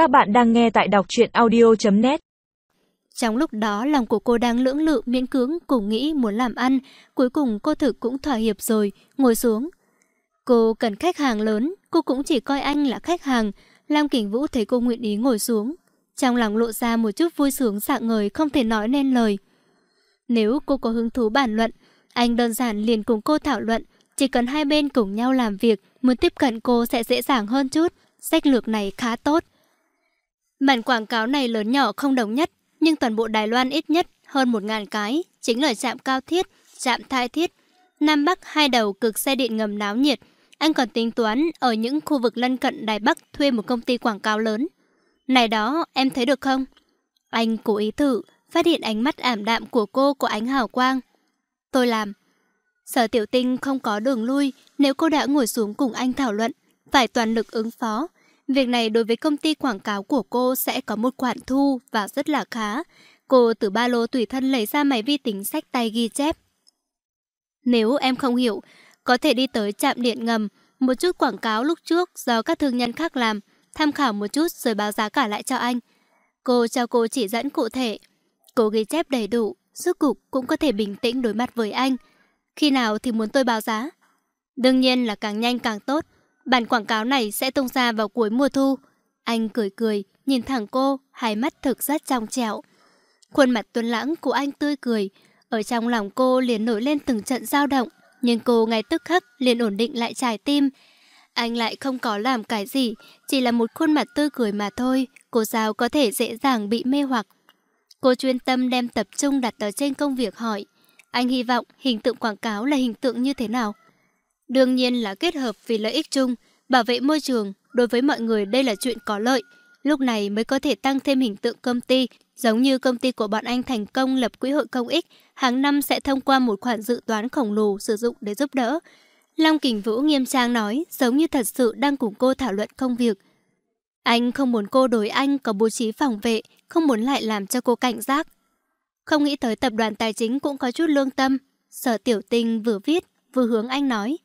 Các bạn đang nghe tại đọc truyện audio.net Trong lúc đó lòng của cô đang lưỡng lự miễn cưỡng cùng nghĩ muốn làm ăn. Cuối cùng cô thực cũng thỏa hiệp rồi, ngồi xuống. Cô cần khách hàng lớn, cô cũng chỉ coi anh là khách hàng. Lam Kỳnh Vũ thấy cô nguyện ý ngồi xuống. Trong lòng lộ ra một chút vui sướng dạng ngời không thể nói nên lời. Nếu cô có hứng thú bàn luận Anh đơn giản liền cùng cô thảo luận. Chỉ cần hai bên cùng nhau làm việc Muốn tiếp cận cô sẽ dễ dàng hơn chút. Sách lược này khá tốt. Bản quảng cáo này lớn nhỏ không đồng nhất, nhưng toàn bộ Đài Loan ít nhất hơn 1.000 cái, chính là trạm cao thiết, trạm thai thiết. Nam Bắc hai đầu cực xe điện ngầm náo nhiệt. Anh còn tính toán ở những khu vực lân cận Đài Bắc thuê một công ty quảng cáo lớn. Này đó, em thấy được không? Anh cố ý thử, phát hiện ánh mắt ảm đạm của cô có ánh hào quang. Tôi làm. Sở tiểu tinh không có đường lui nếu cô đã ngồi xuống cùng anh thảo luận, phải toàn lực ứng phó. Việc này đối với công ty quảng cáo của cô sẽ có một khoản thu và rất là khá. Cô từ ba lô tùy thân lấy ra máy vi tính sách tay ghi chép. Nếu em không hiểu, có thể đi tới trạm điện ngầm, một chút quảng cáo lúc trước do các thương nhân khác làm, tham khảo một chút rồi báo giá cả lại cho anh. Cô cho cô chỉ dẫn cụ thể. Cô ghi chép đầy đủ, suốt cục cũng có thể bình tĩnh đối mặt với anh. Khi nào thì muốn tôi báo giá? Đương nhiên là càng nhanh càng tốt. Bản quảng cáo này sẽ tung ra vào cuối mùa thu. Anh cười cười, nhìn thẳng cô, hai mắt thực rất trong trẻo. Khuôn mặt tuấn lãng của anh tươi cười, ở trong lòng cô liền nổi lên từng trận dao động, nhưng cô ngay tức khắc liền ổn định lại trái tim. Anh lại không có làm cái gì, chỉ là một khuôn mặt tươi cười mà thôi, cô sao có thể dễ dàng bị mê hoặc. Cô chuyên tâm đem tập trung đặt ở trên công việc hỏi, anh hy vọng hình tượng quảng cáo là hình tượng như thế nào? Đương nhiên là kết hợp vì lợi ích chung, bảo vệ môi trường, đối với mọi người đây là chuyện có lợi. Lúc này mới có thể tăng thêm hình tượng công ty, giống như công ty của bọn anh thành công lập quỹ hội công ích, hàng năm sẽ thông qua một khoản dự toán khổng lồ sử dụng để giúp đỡ. Long Kình Vũ nghiêm trang nói, giống như thật sự đang cùng cô thảo luận công việc. Anh không muốn cô đối anh có bố trí phòng vệ, không muốn lại làm cho cô cảnh giác. Không nghĩ tới tập đoàn tài chính cũng có chút lương tâm. Sở tiểu tinh vừa viết, vừa hướng anh nói.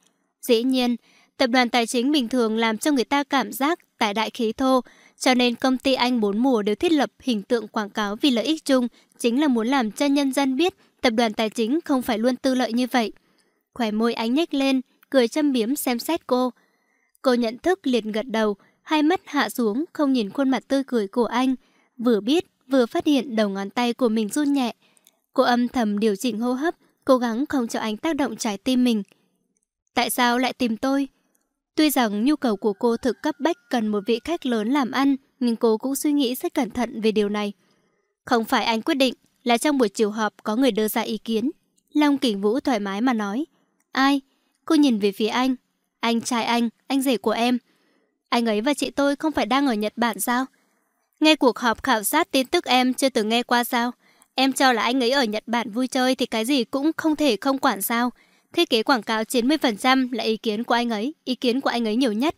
Dĩ nhiên, tập đoàn tài chính bình thường làm cho người ta cảm giác tài đại khí thô, cho nên công ty anh bốn mùa đều thiết lập hình tượng quảng cáo vì lợi ích chung, chính là muốn làm cho nhân dân biết tập đoàn tài chính không phải luôn tư lợi như vậy. Khỏe môi ánh nhếch lên, cười châm biếm xem xét cô. Cô nhận thức liền gật đầu, hai mắt hạ xuống không nhìn khuôn mặt tươi cười của anh, vừa biết vừa phát hiện đầu ngón tay của mình run nhẹ. Cô âm thầm điều chỉnh hô hấp, cố gắng không cho anh tác động trái tim mình. Tại sao lại tìm tôi? Tuy rằng nhu cầu của cô thực cấp bách cần một vị khách lớn làm ăn, nhưng cô cũng suy nghĩ rất cẩn thận về điều này. Không phải anh quyết định, là trong buổi chiều họp có người đưa ra ý kiến. Long Kỳnh Vũ thoải mái mà nói. Ai? Cô nhìn về phía anh. Anh trai anh, anh rể của em. Anh ấy và chị tôi không phải đang ở Nhật Bản sao? Nghe cuộc họp khảo sát tin tức em chưa từng nghe qua sao? Em cho là anh ấy ở Nhật Bản vui chơi thì cái gì cũng không thể không quản sao? Thiết kế quảng cáo 90% là ý kiến của anh ấy, ý kiến của anh ấy nhiều nhất.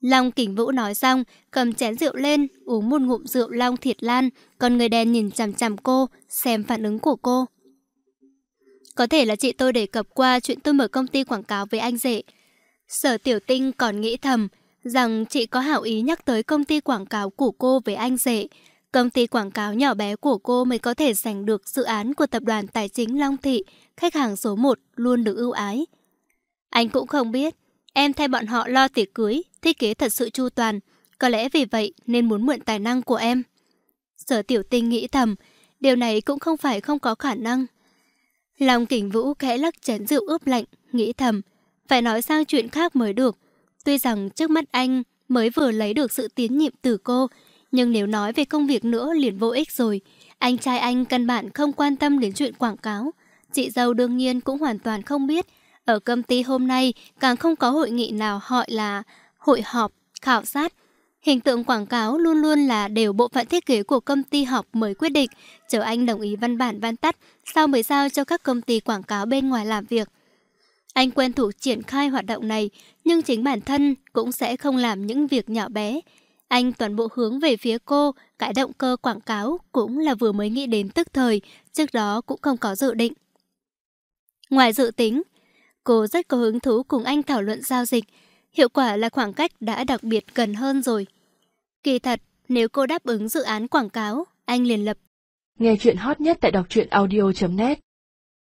Long Kình Vũ nói xong, cầm chén rượu lên, uống một ngụm rượu Long Thiệt Lan, còn người đen nhìn chằm chằm cô, xem phản ứng của cô. Có thể là chị tôi đề cập qua chuyện tôi mở công ty quảng cáo với anh rể. Sở Tiểu Tinh còn nghĩ thầm rằng chị có hảo ý nhắc tới công ty quảng cáo của cô với anh rể. Công ty quảng cáo nhỏ bé của cô mới có thể giành được dự án của tập đoàn tài chính Long Thị, khách hàng số 1 luôn được ưu ái. Anh cũng không biết, em thay bọn họ lo tiệc cưới, thiết kế thật sự chu toàn, có lẽ vì vậy nên muốn mượn tài năng của em. Sở tiểu tinh nghĩ thầm, điều này cũng không phải không có khả năng. Lòng kỉnh vũ khẽ lắc chén rượu ướp lạnh, nghĩ thầm, phải nói sang chuyện khác mới được. Tuy rằng trước mắt anh mới vừa lấy được sự tiến nhiệm từ cô, nhưng nếu nói về công việc nữa liền vô ích rồi. Anh trai anh căn bản không quan tâm đến chuyện quảng cáo. Chị dâu đương nhiên cũng hoàn toàn không biết. Ở công ty hôm nay càng không có hội nghị nào gọi là hội họp, khảo sát. Hình tượng quảng cáo luôn luôn là đều bộ phận thiết kế của công ty họp mới quyết định. Chờ anh đồng ý văn bản văn tắt, sau mới giao cho các công ty quảng cáo bên ngoài làm việc. Anh quen thuộc triển khai hoạt động này, nhưng chính bản thân cũng sẽ không làm những việc nhỏ bé. Anh toàn bộ hướng về phía cô, cái động cơ quảng cáo cũng là vừa mới nghĩ đến tức thời, trước đó cũng không có dự định. Ngoài dự tính, cô rất có hứng thú cùng anh thảo luận giao dịch. Hiệu quả là khoảng cách đã đặc biệt gần hơn rồi. Kỳ thật, nếu cô đáp ứng dự án quảng cáo, anh liền lập. Nghe chuyện hot nhất tại đọc truyện audio.net